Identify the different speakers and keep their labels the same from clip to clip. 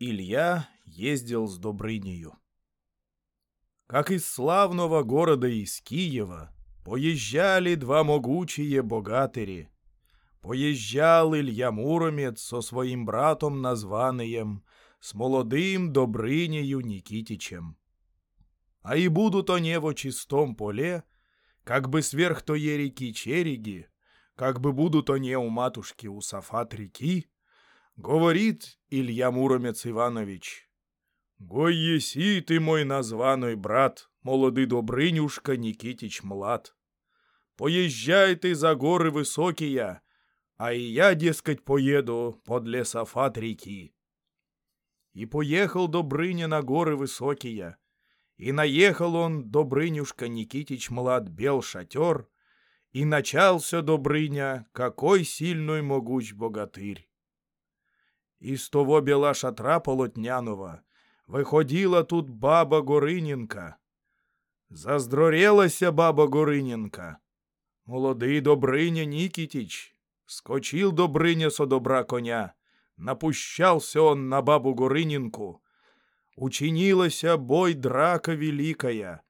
Speaker 1: Илья ездил с Добрынею. Как из славного города из Киева поезжали два могучие богатыри. Поезжал Илья Муромец со своим братом названием, с молодым Добрынею Никитичем. А и будут они во чистом поле, как бы сверх тое реки Череги, как бы будут они у матушки у Сафат реки, говорит Илья Муромец Иванович. «Гой еси ты мой названый брат, молодый Добрынюшка Никитич Млад. Поезжай ты за горы высокие, а и я, дескать, поеду под лесофат реки». И поехал Добрыня на горы высокие, и наехал он, Добрынюшка Никитич Млад, бел шатер, и начался Добрыня, какой сильный могуч богатырь Из того біла шатра полотняного виходила тут баба Гориненка. Заздрорелася баба Гориненка. Молодий Добриня Нікітіч скочил Добриня со добра коня, напущался он на бабу Гориненку. Учинилася бой драка великая.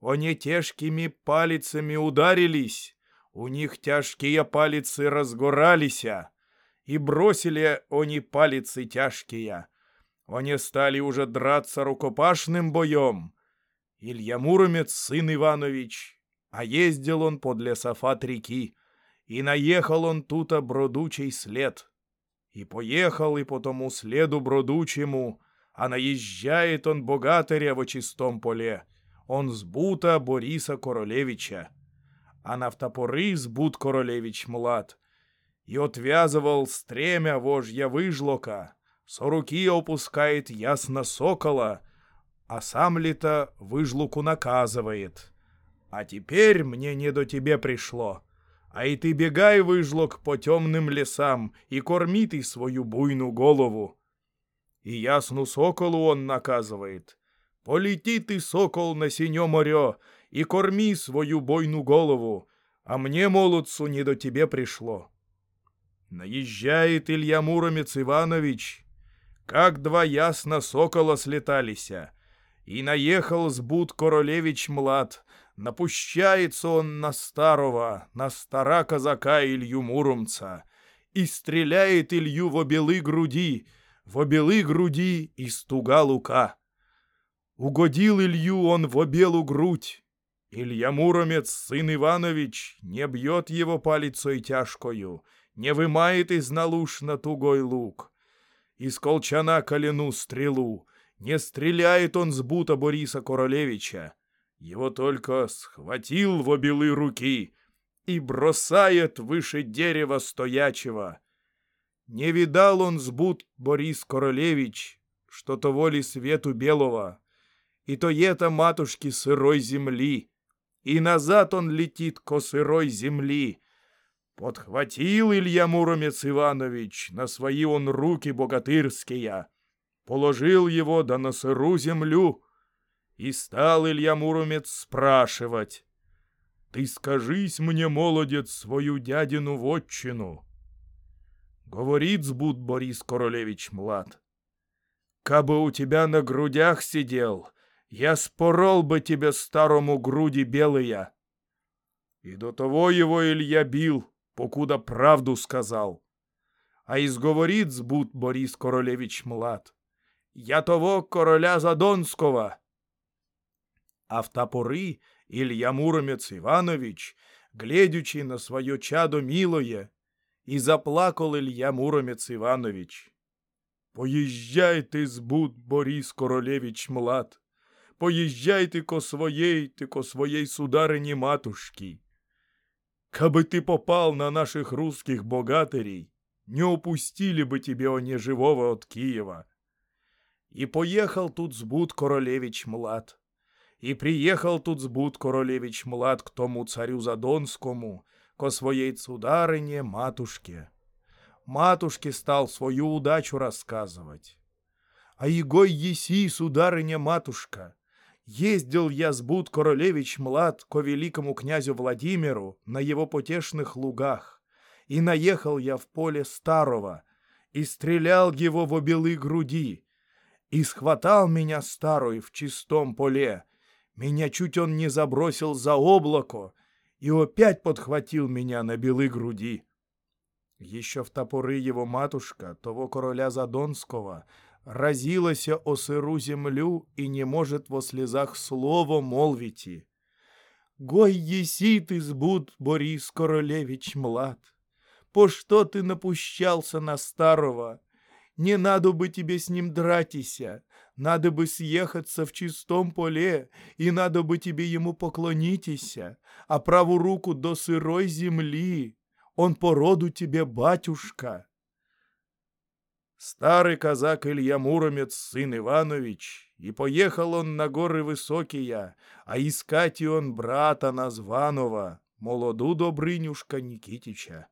Speaker 1: Они тяжкими палицами ударились, у них тяжкие палицы разгоралися и бросили они палицы тяжкие. Они стали уже драться рукопашным боем. Илья Муромец, сын Иванович, а ездил он под лесофат реки, и наехал он тута бродучий след. И поехал и по тому следу бродучему, а наезжает он богатыря во чистом поле. Он с бута Бориса Королевича. А на втопоры сбут Королевич млад — и отвязывал стремя вожья выжлока, со руки опускает ясно сокола, а сам ли-то выжлуку наказывает. А теперь мне не до тебе пришло, а и ты бегай, выжлок, по темным лесам и корми ты свою буйну голову. И ясну соколу он наказывает. Полети ты, сокол, на синё море и корми свою бойну голову, а мне, молодцу, не до тебе пришло. Наезжает Илья Муромец Иванович, как два ясно сокола слеталися, и наехал с буд Королевич Млад, напущается он на старого, на стара казака Илью Муромца, и стреляет Илью в обелы груди, в обелы груди из туга лука. Угодил Илью он в обелу грудь. Илья Муромец, сын Иванович, не бьет его палицей тяжкою — не вымает из налуш на тугой лук. Из колчана колену стрелу, не стреляет он с бута Бориса Королевича. Его только схватил в обелы руки и бросает выше дерева стоячего. Не видал он сбут Борис Королевич, что то воли свету белого, и то ета матушки сырой земли, и назад он летит ко сырой земли, Подхватил Илья Муромец Иванович на свои он руки богатырские, положил его да на сыру землю, и стал Илья Муромец спрашивать, «Ты скажись мне, молодец, свою дядину вотчину». Говорит сбуд Борис Королевич Млад, «Кабы у тебя на грудях сидел, я спорол бы тебе старому груди белые». И до того его Илья бил, покуда правду сказал. А изговорит збут Борис Королевич Млад. Я того короля Задонского. А в топоры Илья Муромец Иванович, глядячи на свое чадо милое, и заплакал Илья Муромец Иванович. Поїжджайте збут, Борис Королевич Млад, поїжджайте ко своей, ты ко своей сударині матушки. Кабы ты попал на наших русских богатырей, не упустили бы тебе они живого от Киева. И поехал тут сбуд Королевич Млад. И приехал тут сбуд Королевич Млад к тому царю Задонскому, ко своей цударыне матушке. Матушке стал свою удачу рассказывать. А егой еси, сударыня матушка, Ездил я с Буд Королевич Млад ко великому князю Владимиру на его потешных лугах, и наехал я в поле старого, и стрелял его в обелы груди, И схватал меня старый в чистом поле. Меня чуть он не забросил за облако и опять подхватил меня на белы груди. Еще в топоры его матушка, того короля Задонского, разилася о сыру землю и не может во слезах слово молвити. Гой еси ты сбуд, Борис Королевич млад. По что ты напущался на старого? Не надо бы тебе с ним дратися, надо бы съехаться в чистом поле, и надо бы тебе ему поклонитися, а праву руку до сырой земли. Он по роду тебе батюшка. Старый казак Илья Муромец, сын Иванович, и поехал он на горы высокие, а искать и он брата названого, молоду Добрынюшка Никитича.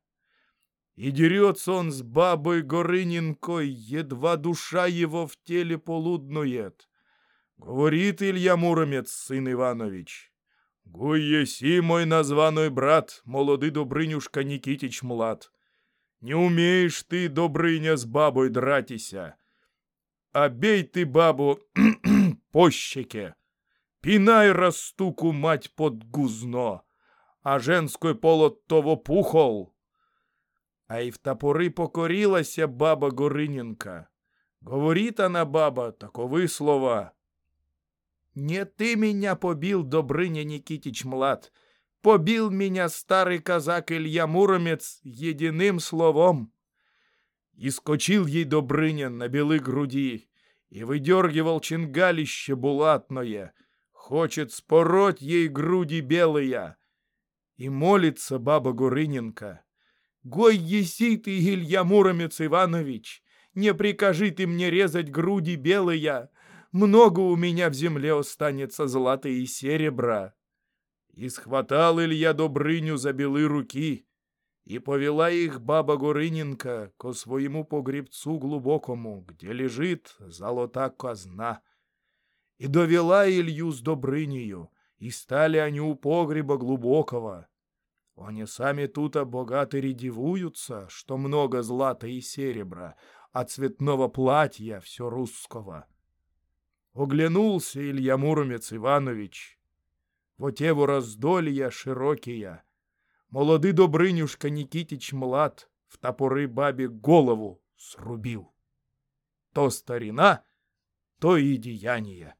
Speaker 1: И дерется он с бабой Горыненкой, едва душа его в теле полуднует. Говорит Илья Муромец, сын Иванович. Гуй еси мой названой брат, молодый Добрынюшка Никитич млад. Не умеешь ты, Добрыня, с бабой дратися. А бей ты бабу по щеке. Пинай растуку мать под гузно, а женской полот того пухол. А й в топори покорилася баба Гориненка. Говорит она, баба, таковы слова. Не ты меня побил, Добрыня Никитич Млад, побил меня старый казак Илья Муромец единым словом. И скочил ей Добрыня на белы груди, и выдергивал чингалище булатное, хочет спороть ей груди белые. И молится баба Горыненко. Гой еси ты, Илья Муромец Иванович, не прикажи ты мне резать груди белые, много у меня в земле останется злата и серебра. И схватал Илья Добрыню за белы руки, и повела их баба Горыненко ко своему погребцу глубокому, где лежит золота казна. И довела Илью с Добрынею, и стали они у погреба глубокого. Они сами тут-то богатыри дивуются, что много злата и серебра, а цветного платья все русского. Оглянулся Илья Муромец Иванович. Вот его раздолья широкие. Молодый Добрынюшка Никитич Млад в топоры бабе голову срубил. То старина, то и деяние.